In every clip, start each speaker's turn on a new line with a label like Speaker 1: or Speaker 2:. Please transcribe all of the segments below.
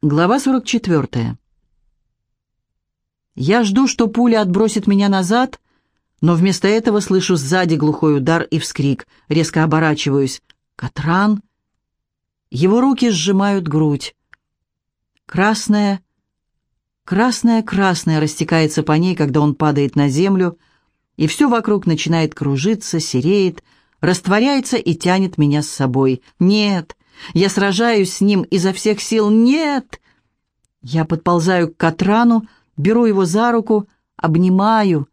Speaker 1: Глава 44. Я жду, что пуля отбросит меня назад, но вместо этого слышу сзади глухой удар и вскрик. Резко оборачиваюсь. Катран. Его руки сжимают грудь. Красная, красная, красная растекается по ней, когда он падает на землю, и все вокруг начинает кружиться, сереет, растворяется и тянет меня с собой. Нет, я сражаюсь с ним изо всех сил. Нет! Я подползаю к Катрану, беру его за руку, обнимаю.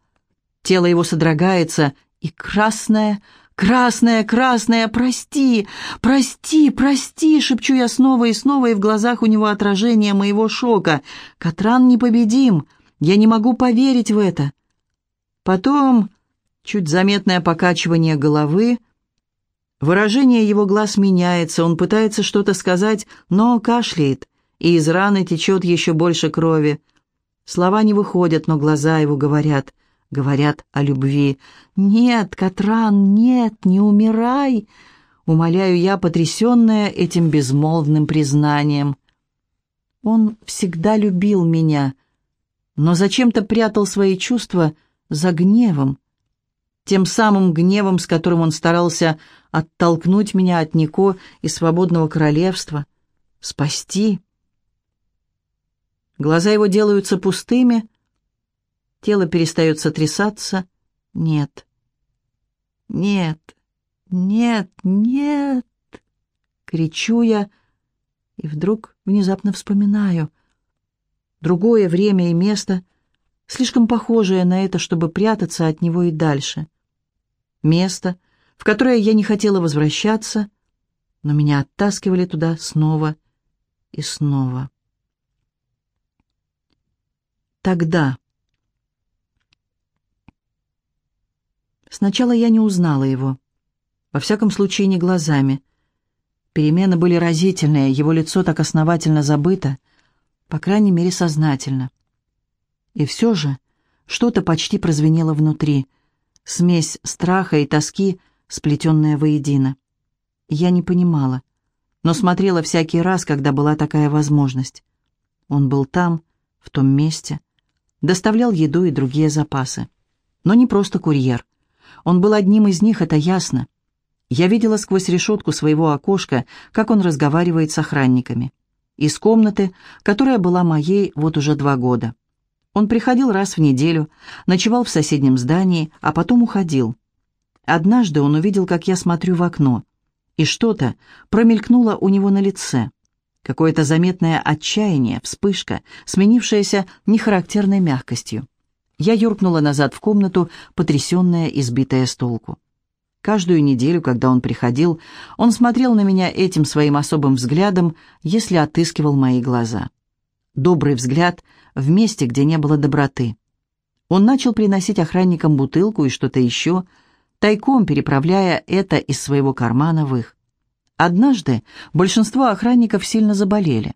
Speaker 1: Тело его содрогается, и красное, красное, красное, прости, прости, прости, шепчу я снова и снова, и в глазах у него отражение моего шока. Катран непобедим, я не могу поверить в это. Потом чуть заметное покачивание головы, Выражение его глаз меняется, он пытается что-то сказать, но кашляет, и из раны течет еще больше крови. Слова не выходят, но глаза его говорят, говорят о любви. «Нет, Катран, нет, не умирай!» Умоляю я, потрясенная этим безмолвным признанием. Он всегда любил меня, но зачем-то прятал свои чувства за гневом, тем самым гневом, с которым он старался оттолкнуть меня от Нико и свободного королевства, спасти. Глаза его делаются пустыми, тело перестает сотрясаться. Нет, нет, нет, нет, кричу я, и вдруг внезапно вспоминаю. Другое время и место, слишком похожее на это, чтобы прятаться от него и дальше место, в которое я не хотела возвращаться, но меня оттаскивали туда снова и снова. Тогда. Сначала я не узнала его. Во всяком случае, не глазами. Перемены были разительные, его лицо так основательно забыто, по крайней мере, сознательно. И все же что-то почти прозвенело внутри, смесь страха и тоски, сплетенная воедино. Я не понимала, но смотрела всякий раз, когда была такая возможность. Он был там, в том месте, доставлял еду и другие запасы. Но не просто курьер. Он был одним из них, это ясно. Я видела сквозь решетку своего окошка, как он разговаривает с охранниками. Из комнаты, которая была моей вот уже два года. Он приходил раз в неделю, ночевал в соседнем здании, а потом уходил. Однажды он увидел, как я смотрю в окно, и что-то промелькнуло у него на лице. Какое-то заметное отчаяние, вспышка, сменившаяся нехарактерной мягкостью. Я юркнула назад в комнату, потрясенная и сбитая с толку. Каждую неделю, когда он приходил, он смотрел на меня этим своим особым взглядом, если отыскивал мои глаза. Добрый взгляд — в месте, где не было доброты. Он начал приносить охранникам бутылку и что-то еще, тайком переправляя это из своего кармана в их. Однажды большинство охранников сильно заболели.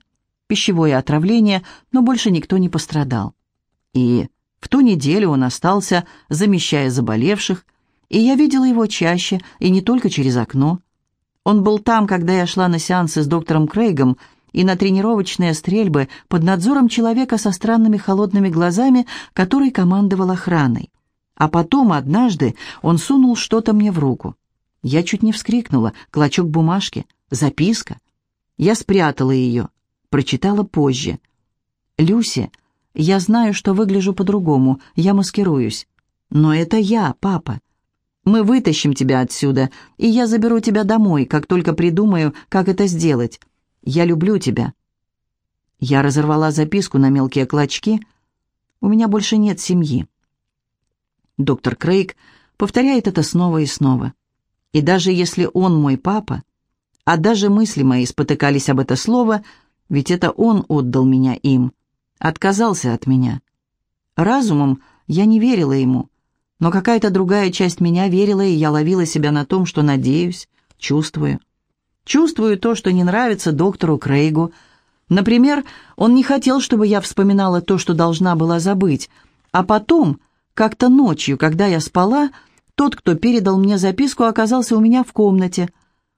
Speaker 1: Пищевое отравление, но больше никто не пострадал. И в ту неделю он остался, замещая заболевших, и я видела его чаще, и не только через окно. Он был там, когда я шла на сеансы с доктором Крейгом, и на тренировочные стрельбы под надзором человека со странными холодными глазами, который командовал охраной. А потом однажды он сунул что-то мне в руку. Я чуть не вскрикнула. Клочок бумажки, записка. Я спрятала ее, прочитала позже. «Люси, я знаю, что выгляжу по-другому, я маскируюсь. Но это я, папа. Мы вытащим тебя отсюда, и я заберу тебя домой, как только придумаю, как это сделать. Я люблю тебя». Я разорвала записку на мелкие клочки. «У меня больше нет семьи». Доктор Крейг повторяет это снова и снова. И даже если он мой папа, а даже мысли мои спотыкались об это слово, ведь это он отдал меня им, отказался от меня. Разумом я не верила ему, но какая-то другая часть меня верила, и я ловила себя на том, что надеюсь, чувствую. Чувствую то, что не нравится доктору Крейгу. Например, он не хотел, чтобы я вспоминала то, что должна была забыть. А потом, как-то ночью, когда я спала, тот, кто передал мне записку, оказался у меня в комнате.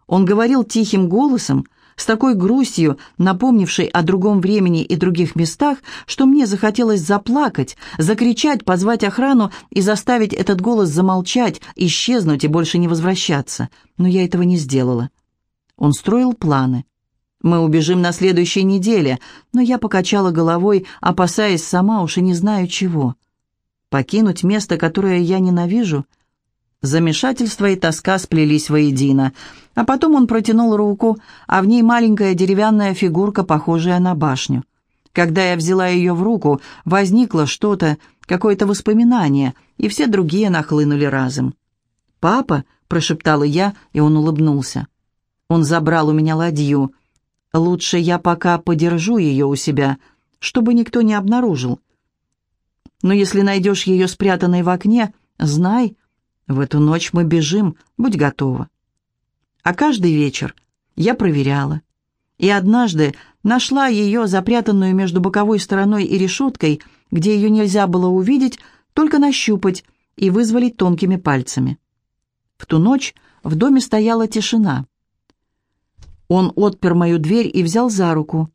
Speaker 1: Он говорил тихим голосом, с такой грустью, напомнившей о другом времени и других местах, что мне захотелось заплакать, закричать, позвать охрану и заставить этот голос замолчать, исчезнуть и больше не возвращаться. Но я этого не сделала. Он строил планы. Мы убежим на следующей неделе, но я покачала головой, опасаясь сама уж и не знаю чего. Покинуть место, которое я ненавижу — Замешательство и тоска сплелись воедино. А потом он протянул руку, а в ней маленькая деревянная фигурка, похожая на башню. Когда я взяла ее в руку, возникло что-то, какое-то воспоминание, и все другие нахлынули разом. «Папа», — прошептала я, и он улыбнулся. Он забрал у меня ладью. «Лучше я пока подержу ее у себя, чтобы никто не обнаружил. Но если найдешь ее спрятанной в окне, знай, в эту ночь мы бежим, будь готова. А каждый вечер я проверяла. И однажды нашла ее, запрятанную между боковой стороной и решеткой, где ее нельзя было увидеть, только нащупать и вызволить тонкими пальцами. В ту ночь в доме стояла тишина. Он отпер мою дверь и взял за руку.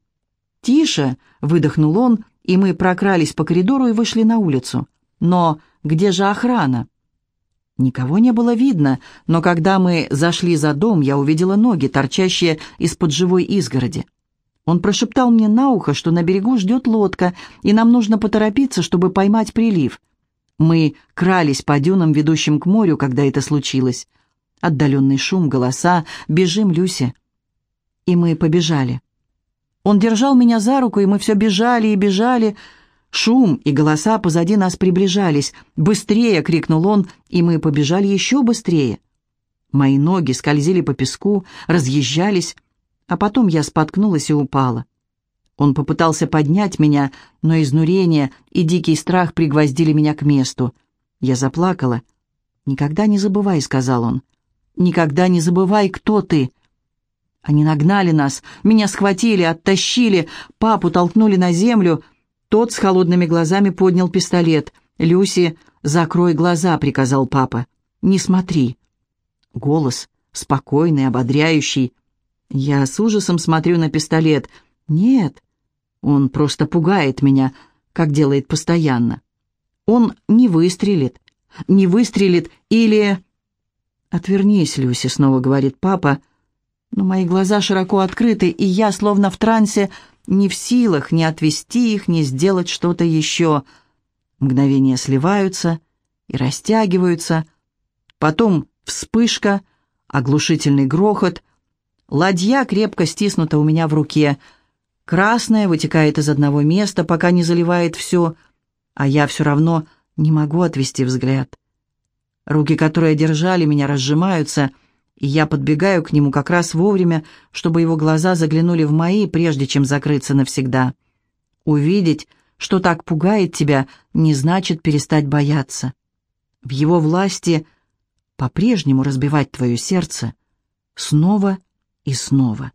Speaker 1: «Тише!» — выдохнул он, и мы прокрались по коридору и вышли на улицу. «Но где же охрана?» Никого не было видно, но когда мы зашли за дом, я увидела ноги, торчащие из-под живой изгороди. Он прошептал мне на ухо, что на берегу ждет лодка, и нам нужно поторопиться, чтобы поймать прилив. Мы крались по дюнам, ведущим к морю, когда это случилось. Отдаленный шум, голоса «Бежим, Люся!» И мы побежали. Он держал меня за руку, и мы все бежали и бежали, Шум и голоса позади нас приближались. «Быстрее!» — крикнул он, и мы побежали еще быстрее. Мои ноги скользили по песку, разъезжались, а потом я споткнулась и упала. Он попытался поднять меня, но изнурение и дикий страх пригвоздили меня к месту. Я заплакала. «Никогда не забывай», — сказал он. «Никогда не забывай, кто ты». Они нагнали нас, меня схватили, оттащили, папу толкнули на землю — тот с холодными глазами поднял пистолет. «Люси, закрой глаза», — приказал папа. «Не смотри». Голос спокойный, ободряющий. Я с ужасом смотрю на пистолет. «Нет, он просто пугает меня, как делает постоянно. Он не выстрелит, не выстрелит или...» «Отвернись, Люси», — снова говорит папа. Но мои глаза широко открыты, и я, словно в трансе, не в силах ни отвести их, ни сделать что-то еще. Мгновения сливаются и растягиваются. Потом вспышка, оглушительный грохот. Ладья крепко стиснута у меня в руке. Красная вытекает из одного места, пока не заливает все, а я все равно не могу отвести взгляд. Руки, которые держали меня, разжимаются — и я подбегаю к нему как раз вовремя, чтобы его глаза заглянули в мои, прежде чем закрыться навсегда. Увидеть, что так пугает тебя, не значит перестать бояться. В его власти по-прежнему разбивать твое сердце снова и снова.